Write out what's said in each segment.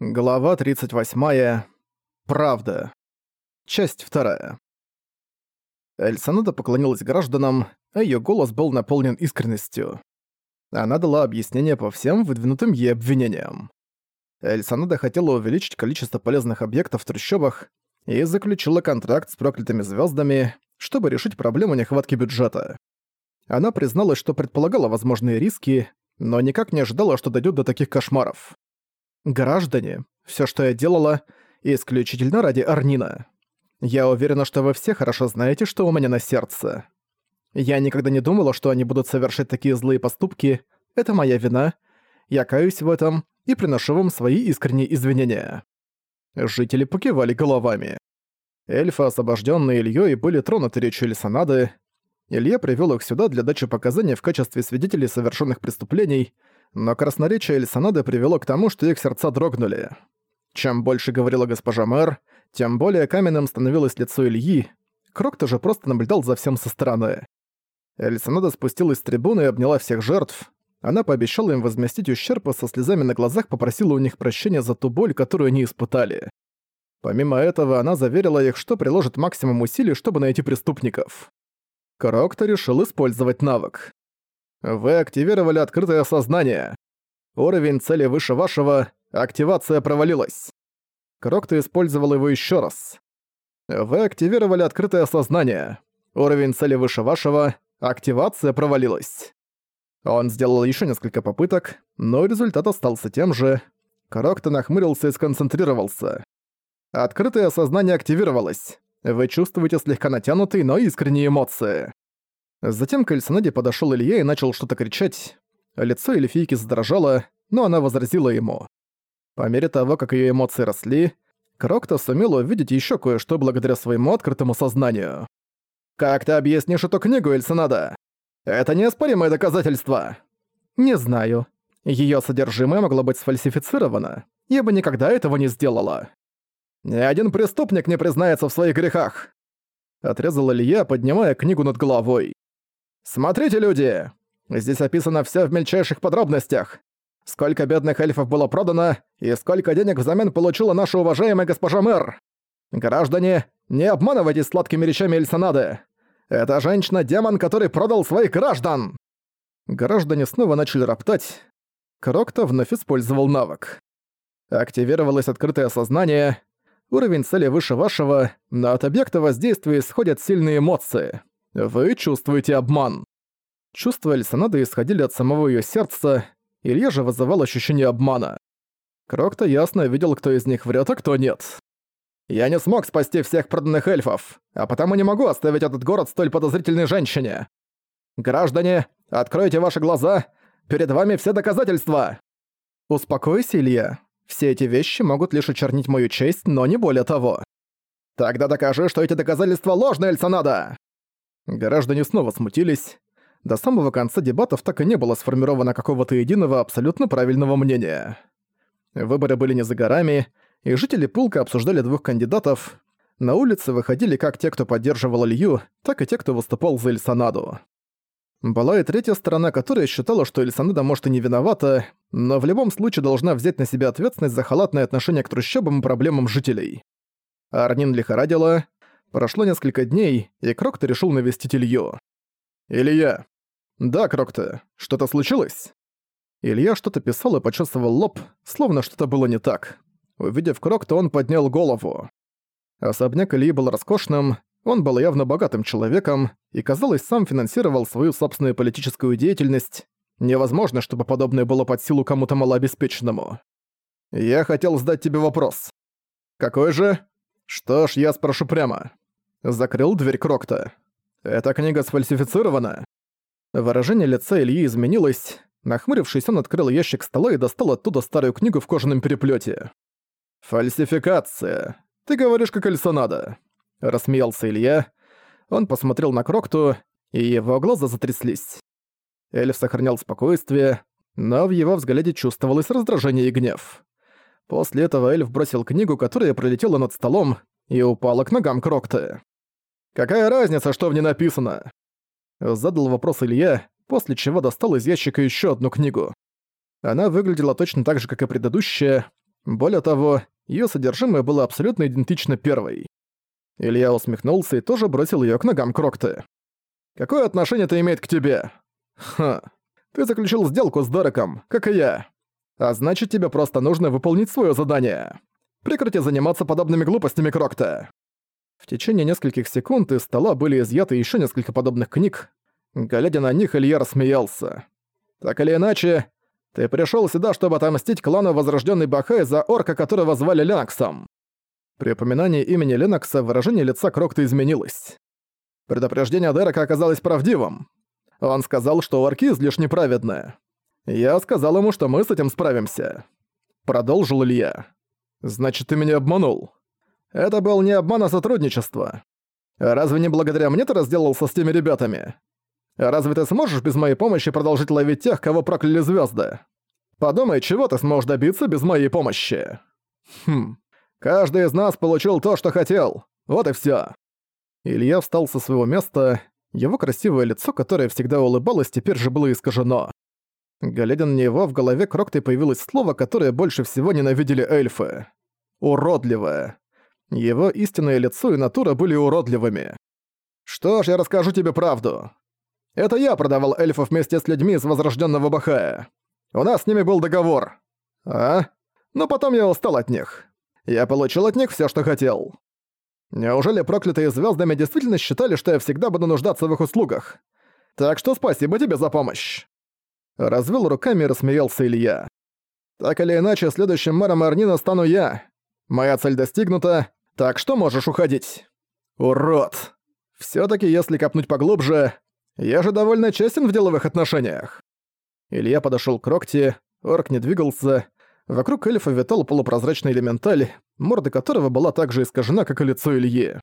Глава 38. Правда. Часть 2. Эльсанада поклонилась гражданам, а её голос был наполнен искренностью. Она дала объяснение по всем выдвинутым ей обвинениям. Эльсанада хотела увеличить количество полезных объектов в трущобах и заключила контракт с проклятыми звёздами, чтобы решить проблему нехватки бюджета. Она призналась, что предполагала возможные риски, но никак не ожидала, что дойдёт до таких кошмаров. Граждане, все, что я делала, исключительно ради Арнина. Я уверена, что вы все хорошо знаете, что у меня на сердце. Я никогда не думала, что они будут совершать такие злые поступки. Это моя вина. Я каюсь в этом и приношу вам свои искренние извинения». Жители покивали головами. Эльфы, освобожденные Ильей, были тронуты речью Лисонады. Илья привел их сюда для дачи показаний в качестве свидетелей совершенных преступлений — но красноречие Эльсонады привело к тому, что их сердца дрогнули. Чем больше говорила госпожа мэр, тем более каменным становилось лицо Ильи. Крок тоже просто наблюдал за всем со стороны. Эльсонада спустилась с трибуны и обняла всех жертв. Она пообещала им возместить ущерб и со слезами на глазах попросила у них прощения за ту боль, которую они испытали. Помимо этого, она заверила их, что приложит максимум усилий, чтобы найти преступников. Крокто решил использовать навык. Вы активировали открытое сознание. Уровень цели выше вашего, активация провалилась. Крокто использовал его еще раз. Вы активировали открытое сознание. Уровень цели выше вашего, активация провалилась. Он сделал еще несколько попыток, но результат остался тем же. Крокто нахмурился и сконцентрировался. Открытое сознание активировалось. Вы чувствуете слегка натянутые, но искренние эмоции. Затем к Эльсонаде подошёл Илья и начал что-то кричать. Лицо эльфийки задрожало, но она возразила ему. По мере того, как её эмоции росли, Крокто сумел увидеть ещё кое-что благодаря своему открытому сознанию. «Как ты объяснишь эту книгу, Эльсонада? Это неоспоримое доказательство!» «Не знаю. Её содержимое могло быть сфальсифицировано. Я бы никогда этого не сделала». «Ни один преступник не признается в своих грехах!» Отрезал Илья, поднимая книгу над головой. «Смотрите, люди! Здесь описано все в мельчайших подробностях. Сколько бедных эльфов было продано, и сколько денег взамен получила наша уважаемая госпожа мэр. Граждане, не обманывайтесь сладкими речами Эльсонады. Это женщина-демон, который продал своих граждан!» Граждане снова начали роптать. Крокто вновь использовал навык. Активировалось открытое сознание. Уровень цели выше вашего, но от объекта воздействия исходят сильные эмоции. Вы чувствуете обман. Чувства Эльсонады исходили от самого её сердца, Илья же вызывал ощущение обмана. Крокто ясно видел, кто из них врет, а кто нет. «Я не смог спасти всех проданных эльфов, а потому не могу оставить этот город столь подозрительной женщине. Граждане, откройте ваши глаза, перед вами все доказательства!» «Успокойся, Илья. Все эти вещи могут лишь очернить мою честь, но не более того». «Тогда докажи, что эти доказательства ложные, Эльсонада!» Граждане снова смутились. До самого конца дебатов так и не было сформировано какого-то единого абсолютно правильного мнения. Выборы были не за горами, и жители Пулка обсуждали двух кандидатов. На улице выходили как те, кто поддерживал Илью, так и те, кто выступал за Эльсонаду. Была и третья сторона, которая считала, что Эльсонада может и не виновата, но в любом случае должна взять на себя ответственность за халатное отношение к трущобам и проблемам жителей. Арнин лихорадила, Прошло несколько дней, и Крокто решил навестить Илью. «Илья!» «Да, Крокто, что-то случилось?» Илья что-то писал и почесывал лоб, словно что-то было не так. Увидев Крокто, он поднял голову. Особняк Ильи был роскошным, он был явно богатым человеком и, казалось, сам финансировал свою собственную политическую деятельность. Невозможно, чтобы подобное было под силу кому-то малообеспеченному. «Я хотел задать тебе вопрос». «Какой же?» «Что ж, я спрошу прямо. Закрыл дверь Крокта. «Эта книга сфальсифицирована?» Выражение лица Ильи изменилось. Нахмурившись, он открыл ящик стола и достал оттуда старую книгу в кожаном переплете. «Фальсификация. Ты говоришь, как Эльсонада», — рассмеялся Илья. Он посмотрел на Крокту, и его глаза затряслись. Эльф сохранял спокойствие, но в его взгляде чувствовалось раздражение и гнев. После этого эльф бросил книгу, которая пролетела над столом, и упала к ногам Крокта. «Какая разница, что в ней написано?» Задал вопрос Илья, после чего достал из ящика еще одну книгу. Она выглядела точно так же, как и предыдущая. Более того, её содержимое было абсолютно идентично первой. Илья усмехнулся и тоже бросил её к ногам Крокты. «Какое отношение это имеет к тебе?» «Ха, ты заключил сделку с Дереком, как и я. А значит, тебе просто нужно выполнить своё задание. Прекрати заниматься подобными глупостями, Крокта». В течение нескольких секунд из стола были изъяты ещё несколько подобных книг. Глядя на них, Илья рассмеялся. «Так или иначе, ты пришёл сюда, чтобы отомстить клану Возрождённый Бахай за орка, которого звали Леноксом». При упоминании имени Ленокса выражение лица Крокта изменилось. Предупреждение Дерека оказалось правдивым. Он сказал, что орки излишне праведны. Я сказал ему, что мы с этим справимся. Продолжил Илья. «Значит, ты меня обманул?» «Это был не обман, а сотрудничество. Разве не благодаря мне ты разделался с теми ребятами? Разве ты сможешь без моей помощи продолжить ловить тех, кого прокляли звезды? Подумай, чего ты сможешь добиться без моей помощи?» «Хм. Каждый из нас получил то, что хотел. Вот и все. Илья встал со своего места. Его красивое лицо, которое всегда улыбалось, теперь же было искажено. Глядя на него, в голове Кроктой появилось слово, которое больше всего ненавидели эльфы. «Уродливое». Его истинное лицо и натура были уродливыми. «Что ж, я расскажу тебе правду. Это я продавал эльфов вместе с людьми из Возрожденного Бахая. У нас с ними был договор. А? Но потом я устал от них. Я получил от них все, что хотел. Неужели проклятые звездами действительно считали, что я всегда буду нуждаться в их услугах? Так что спасибо тебе за помощь. Развел руками и рассмеялся Илья. Так или иначе, следующим мэром Арнина стану я. Моя цель достигнута, так что можешь уходить. Урод. все таки если копнуть поглубже, я же довольно честен в деловых отношениях. Илья подошел к Рокти, орк не двигался. Вокруг эльфа витал полупрозрачный элементаль, морда которого была так же искажена, как и лицо Ильи.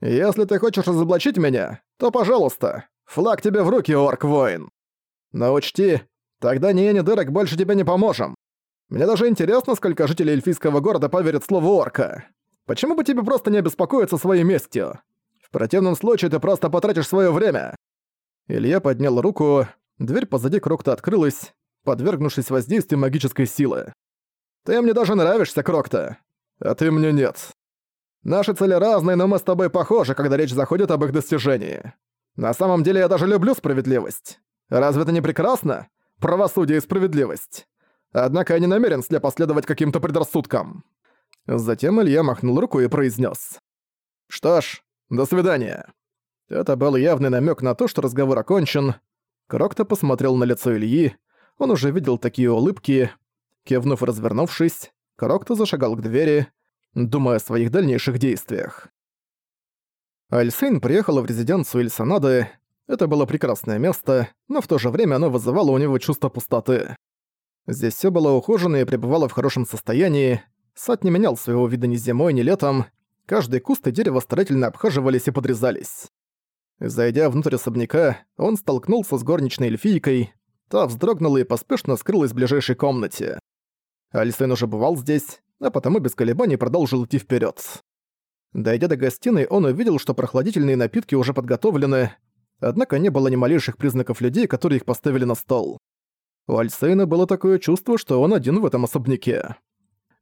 «Если ты хочешь разоблачить меня, то пожалуйста, флаг тебе в руки, орк-воин!» Но учти, тогда ни я, ни Дерек больше тебе не поможем. Мне даже интересно, сколько жителей эльфийского города поверят слову орка. Почему бы тебе просто не обеспокоиться своей местью? В противном случае ты просто потратишь свое время». Илья поднял руку, дверь позади Крокта открылась, подвергнувшись воздействию магической силы. «Ты мне даже нравишься, Крокта, а ты мне нет. Наши цели разные, но мы с тобой похожи, когда речь заходит об их достижении. На самом деле я даже люблю справедливость. Разве это не прекрасно? Правосудие и справедливость. Однако я не намерен слепо следовать каким-то предрассудкам». Затем Илья махнул рукой и произнес: «Что ж, до свидания». Это был явный намек на то, что разговор окончен. Крокто посмотрел на лицо Ильи. Он уже видел такие улыбки. Кивнув и развернувшись, Крокто зашагал к двери, думая о своих дальнейших действиях. Альсейн приехала в резиденцию Ильсонады, это было прекрасное место, но в то же время оно вызывало у него чувство пустоты. Здесь все было ухожено и пребывало в хорошем состоянии, сад не менял своего вида ни зимой, ни летом, каждый куст и дерево старательно обхаживались и подрезались. Зайдя внутрь особняка, он столкнулся с горничной эльфийкой, та вздрогнула и поспешно скрылась в ближайшей комнате. Альсен уже бывал здесь, а потому без колебаний продолжил идти вперед. Дойдя до гостиной, он увидел, что прохладительные напитки уже подготовлены, однако не было ни малейших признаков людей, которые их поставили на стол. У Альсейна было такое чувство, что он один в этом особняке.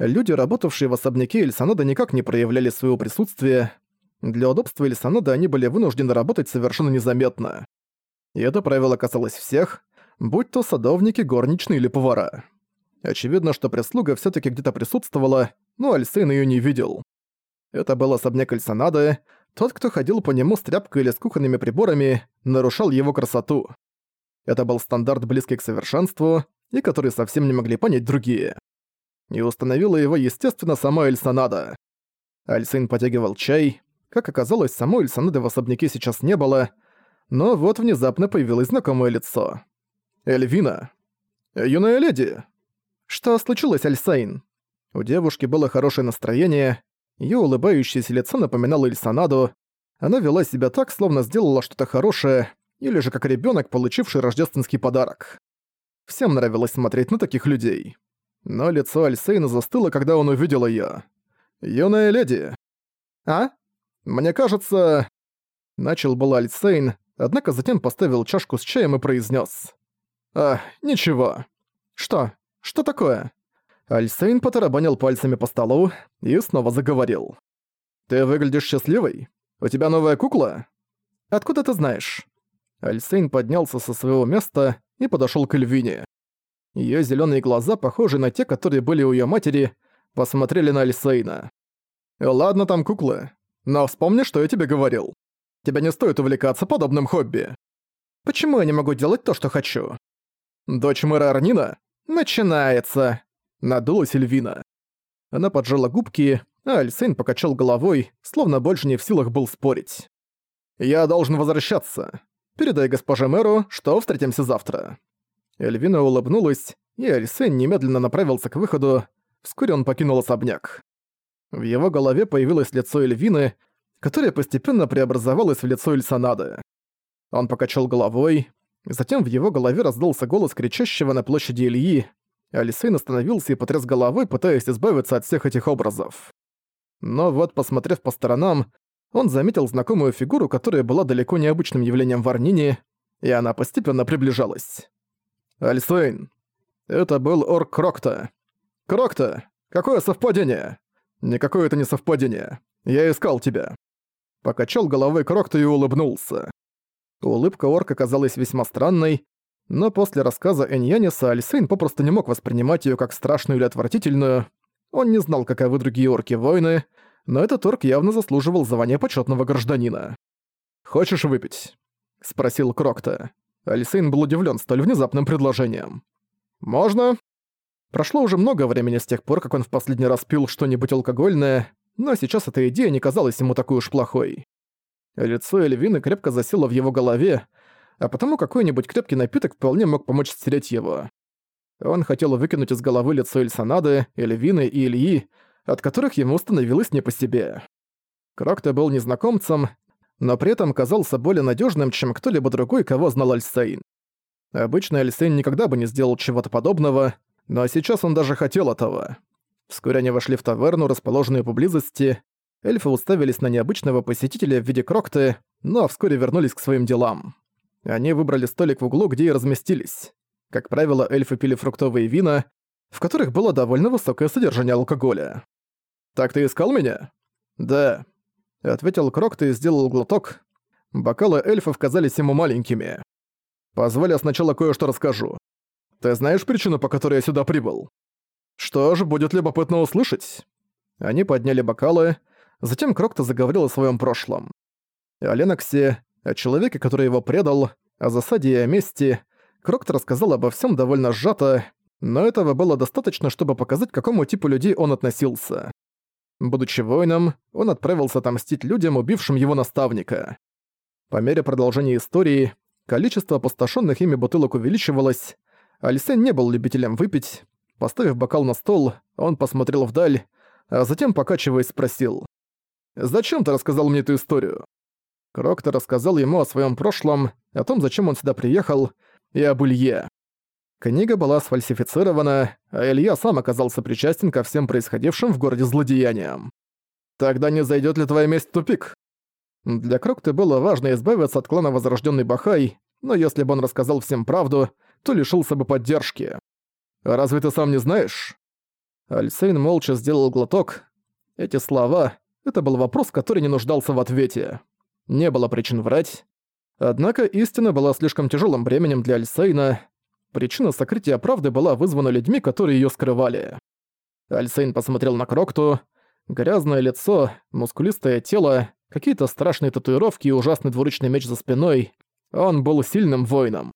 Люди, работавшие в особняке Эльсанада, никак не проявляли своего присутствия. Для удобства Эльсанада они были вынуждены работать совершенно незаметно. И это правило касалось всех, будь то садовники, горничные или повара. Очевидно, что прислуга все таки где-то присутствовала, но Альсейн ее не видел. Это был особняк Эльсанады, тот, кто ходил по нему с тряпкой или с кухонными приборами, нарушал его красоту. Это был стандарт близкий к совершенству, и который совсем не могли понять другие. И установила его, естественно, сама Эльсонада. Альсин потягивал чай. Как оказалось, самой Эльсонады в особняке сейчас не было, но вот внезапно появилось знакомое лицо. Эльвина. «Юная леди!» «Что случилось, Альсайн?» У девушки было хорошее настроение, Её улыбающееся лицо напоминало Ильсанаду. Она вела себя так, словно сделала что-то хорошее, или же как ребёнок, получивший рождественский подарок. Всем нравилось смотреть на таких людей. Но лицо Альсейна застыло, когда он увидел её. «Юная леди!» «А? Мне кажется...» Начал был Альсейн, однако затем поставил чашку с чаем и произнес: «А, ничего». «Что? Что такое?» Альсейн потарабанил пальцами по столу и снова заговорил. «Ты выглядишь счастливой? У тебя новая кукла? Откуда ты знаешь?» Альсейн поднялся со своего места и подошёл к Эльвине. Её зелёные глаза, похожие на те, которые были у её матери, посмотрели на Альсейна. «Ладно, там куклы. Но вспомни, что я тебе говорил. Тебе не стоит увлекаться подобным хобби. Почему я не могу делать то, что хочу? Дочь мэра Арнина? Начинается!» Надулась Эльвина. Она поджала губки, а Альсейн покачал головой, словно больше не в силах был спорить. «Я должен возвращаться. Передай госпоже мэру, что встретимся завтра». Эльвина улыбнулась, и Альсейн немедленно направился к выходу. Вскоре он покинул особняк. В его голове появилось лицо Эльвины, которое постепенно преобразовалось в лицо Эльсонады. Он покачал головой, затем в его голове раздался голос кричащего на площади Ильи, Алисейн остановился и потряс головой, пытаясь избавиться от всех этих образов. Но вот, посмотрев по сторонам, он заметил знакомую фигуру, которая была далеко необычным явлением в Арнине, и она постепенно приближалась. «Альсейн!» Это был орк Крокта. «Крокта! Какое совпадение?» «Никакое это не совпадение. Я искал тебя». Покачал головой Крокта и улыбнулся. Улыбка орка казалась весьма странной, но после рассказа Эньяниса Альсейн попросту не мог воспринимать её как страшную или отвратительную. Он не знал, каковы другие орки-воины, но этот орк явно заслуживал звания почётного гражданина. «Хочешь выпить?» — спросил Крокта. Альсейн был удивлён столь внезапным предложением. «Можно?» Прошло уже много времени с тех пор, как он в последний раз пил что-нибудь алкогольное, но сейчас эта идея не казалась ему такой уж плохой. Лицо Эльвины крепко засело в его голове, а потому какой-нибудь крепкий напиток вполне мог помочь стереть его. Он хотел выкинуть из головы лицо Эльсонады, Эльвины и Ильи, от которых ему становилось не по себе. Крокто был незнакомцем, но при этом казался более надежным, чем кто-либо другой, кого знал Альсейн. Обычно Альсейн никогда бы не сделал чего-то подобного, но сейчас он даже хотел этого. Вскоре они вошли в таверну, расположенную поблизости. Эльфы уставились на необычного посетителя в виде Крокты, но вскоре вернулись к своим делам. Они выбрали столик в углу, где и разместились. Как правило, эльфы пили фруктовые вина, в которых было довольно высокое содержание алкоголя. «Так ты искал меня?» «Да», — ответил Крокт и сделал глоток. Бокалы эльфов казались ему маленькими. «Позволь я сначала кое-что расскажу. Ты знаешь причину, по которой я сюда прибыл?» «Что ж, будет любопытно услышать». Они подняли бокалы, затем Крокто заговорил о своем прошлом. О Леноксе, о человеке, который его предал, о засаде и о мести. Крокт рассказал обо всем довольно сжато, но этого было достаточно, чтобы показать, к какому типу людей он относился. Будучи воином, он отправился отомстить людям, убившим его наставника. По мере продолжения истории, количество опустошенных ими бутылок увеличивалось, Альсен не был любителем выпить. Поставив бокал на стол, он посмотрел вдаль, а затем, покачиваясь, спросил. «Зачем ты рассказал мне эту историю?» Крокто рассказал ему о своем прошлом, о том, зачем он сюда приехал, и об Илье. Книга была сфальсифицирована, а Илья сам оказался причастен ко всем происходившим в городе злодеяниям. Тогда не зайдет ли твоя месть в тупик? Для Крокты было важно избавиться от клана Возрожденный Бахай, но если бы он рассказал всем правду, то лишился бы поддержки. «Разве ты сам не знаешь?» Альсейн молча сделал глоток. Эти слова — это был вопрос, который не нуждался в ответе не было причин врать. Однако истина была слишком тяжелым бременем для Альсейна. Причина сокрытия правды была вызвана людьми, которые ее скрывали. Альсейн посмотрел на Крокту. Грязное лицо, мускулистое тело, какие-то страшные татуировки и ужасный двуручный меч за спиной. Он был сильным воином.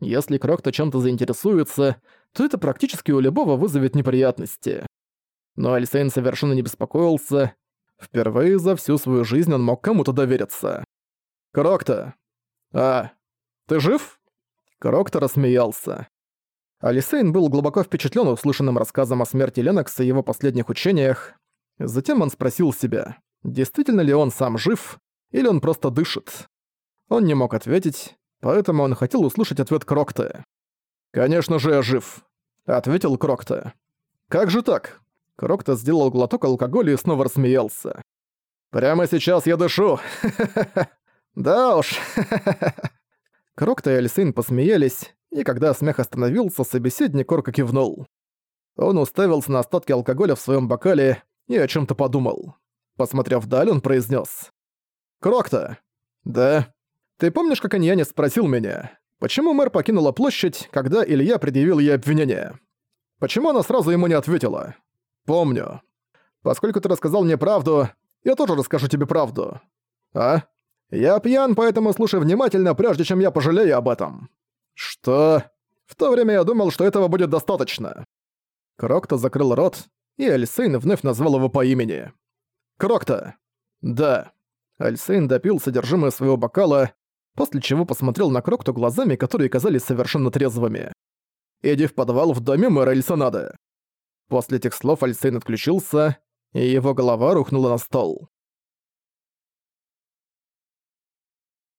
Если Крокта чем-то заинтересуется, то это практически у любого вызовет неприятности. Но Альсейн совершенно не беспокоился, Впервые за всю свою жизнь он мог кому-то довериться. «Крокта! А, ты жив?» Крокта рассмеялся. Алисейн был глубоко впечатлен услышанным рассказом о смерти Ленокса и его последних учениях. Затем он спросил себя, действительно ли он сам жив, или он просто дышит. Он не мог ответить, поэтому он хотел услышать ответ Крокта. «Конечно же я жив», — ответил Крокта. «Как же так? Крокто сделал глоток алкоголя и снова рассмеялся. «Прямо сейчас я дышу! Да уж!» Крокто и Альсейн посмеялись, и когда смех остановился, собеседник Орка кивнул. Он уставился на остатки алкоголя в своем бокале и о чем то подумал. Посмотрев вдаль, он произнес: «Крокта!» «Да?» «Ты помнишь, как Аньянис спросил меня, почему мэр покинула площадь, когда Илья предъявил ей обвинение? Почему она сразу ему не ответила?» «Помню. Поскольку ты рассказал мне правду, я тоже расскажу тебе правду. А? Я пьян, поэтому слушай внимательно, прежде чем я пожалею об этом». «Что?» В то время я думал, что этого будет достаточно. Крокто закрыл рот, и Альсейн вновь назвал его по имени. «Крокто!» «Да». Альсейн допил содержимое своего бокала, после чего посмотрел на Крокто глазами, которые казались совершенно трезвыми. «Иди в подвал в доме мэра Эльсонады». После этих слов Альсейн отключился, и его голова рухнула на стол.